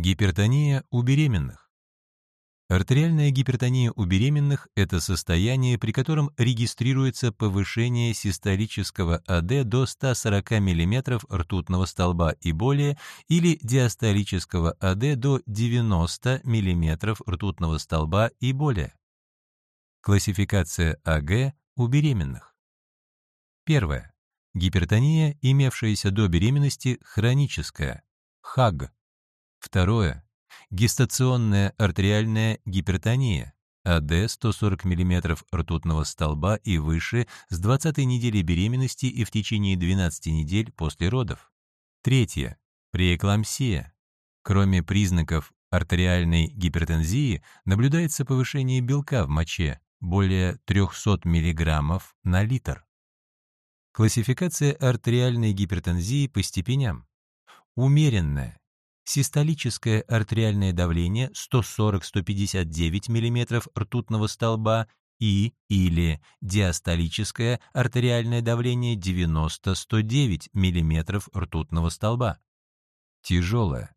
Гипертония у беременных. Артериальная гипертония у беременных – это состояние, при котором регистрируется повышение систолического АД до 140 мм ртутного столба и более или диастолического АД до 90 мм ртутного столба и более. Классификация АГ у беременных. Первое. Гипертония, имевшаяся до беременности, хроническая. ХАГ. Второе. Гестационная артериальная гипертония. АД 140 мм ртутного столба и выше с 20 недели беременности и в течение 12 недель после родов. Третье. Преэклампсия. Кроме признаков артериальной гипертензии наблюдается повышение белка в моче более 300 мг на литр. Классификация артериальной гипертензии по степеням. Умеренная систолическое артериальное давление 140-159 мм ртутного столба и или диастолическое артериальное давление 90-109 мм ртутного столба. Тяжелое.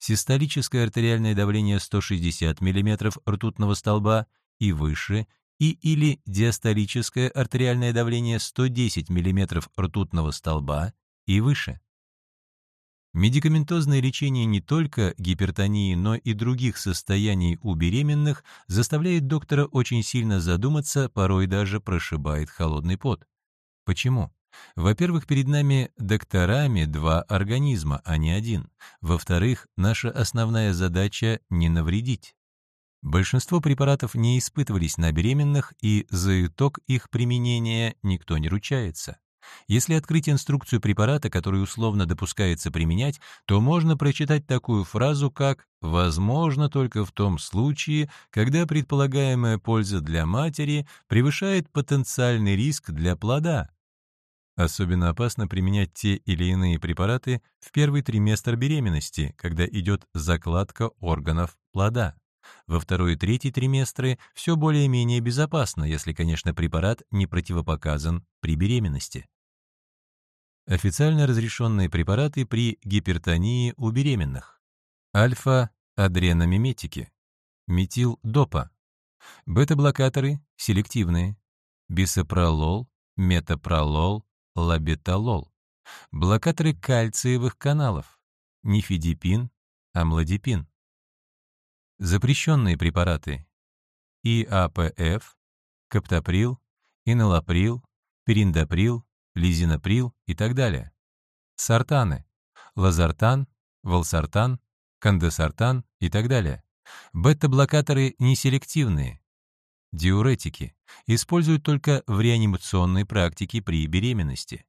Систолическое артериальное давление 160 мм ртутного столба и выше и или диастолическое артериальное давление 110 мм ртутного столба и выше. Медикаментозное лечение не только гипертонии, но и других состояний у беременных заставляет доктора очень сильно задуматься, порой даже прошибает холодный пот. Почему? Во-первых, перед нами докторами два организма, а не один. Во-вторых, наша основная задача — не навредить. Большинство препаратов не испытывались на беременных, и за итог их применения никто не ручается. Если открыть инструкцию препарата, который условно допускается применять, то можно прочитать такую фразу, как «возможно только в том случае, когда предполагаемая польза для матери превышает потенциальный риск для плода». Особенно опасно применять те или иные препараты в первый триместр беременности, когда идет закладка органов плода. Во второй и третий триместры все более-менее безопасно, если, конечно, препарат не противопоказан при беременности. Официально разрешенные препараты при гипертонии у беременных. Альфа-адреномиметики, метилдопа, бета-блокаторы селективные, бисопролол, метапролол, лабеталол, блокаторы кальциевых каналов, нифидипин, амлодипин. Запрещенные препараты. ИАПФ, каптоприл, инолаприл, периндаприл, лизинаприл и так далее. Сартаны, лазартан, волсартан, кандесартан и так далее. Бета-блокаторы неселективные. Диуретики используют только в реанимационной практике при беременности.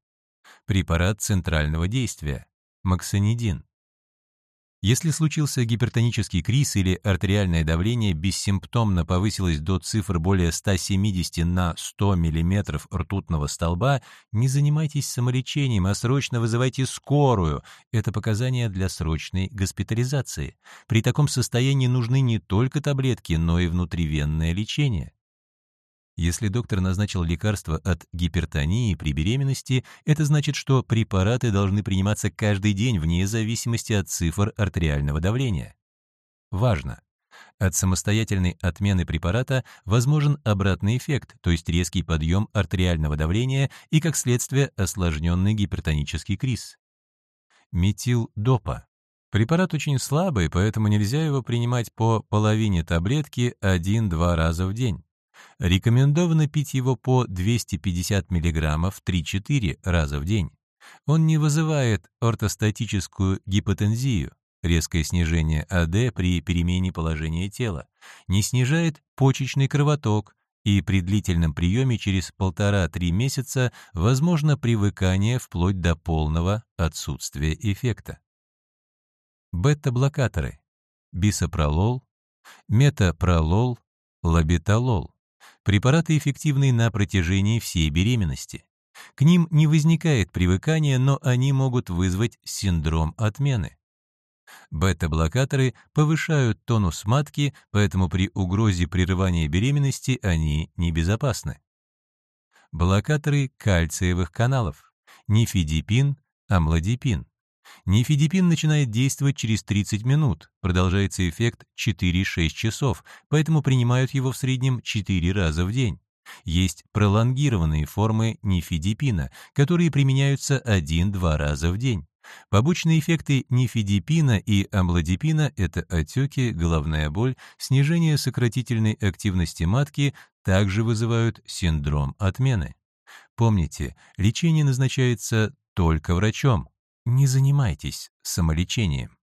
Препарат центрального действия – максонидин. Если случился гипертонический криз или артериальное давление бессимптомно повысилось до цифр более 170 на 100 мм ртутного столба, не занимайтесь самолечением, а срочно вызывайте скорую. Это показания для срочной госпитализации. При таком состоянии нужны не только таблетки, но и внутривенное лечение. Если доктор назначил лекарство от гипертонии при беременности, это значит, что препараты должны приниматься каждый день вне зависимости от цифр артериального давления. Важно! От самостоятельной отмены препарата возможен обратный эффект, то есть резкий подъем артериального давления и, как следствие, осложненный гипертонический криз. Метилдопа. Препарат очень слабый, поэтому нельзя его принимать по половине таблетки 1-2 раза в день. Рекомендовано пить его по 250 мг 3-4 раза в день. Он не вызывает ортостатическую гипотензию, резкое снижение АД при перемене положения тела, не снижает почечный кровоток, и при длительном приеме через 1,5-3 месяца возможно привыкание вплоть до полного отсутствия эффекта. Бета-блокаторы. Бисопролол, метопролол, лабеталол. Препараты эффективны на протяжении всей беременности. К ним не возникает привыкания, но они могут вызвать синдром отмены. Бета-блокаторы повышают тонус матки, поэтому при угрозе прерывания беременности они небезопасны. Блокаторы кальциевых каналов. Нифедипин, амлодипин. Нифедипин начинает действовать через 30 минут, продолжается эффект 4-6 часов, поэтому принимают его в среднем 4 раза в день. Есть пролонгированные формы нифедипина, которые применяются 1-2 раза в день. Побочные эффекты нифедипина и амлодипина – это отеки, головная боль, снижение сократительной активности матки, также вызывают синдром отмены. Помните, лечение назначается только врачом. Не занимайтесь самолечением.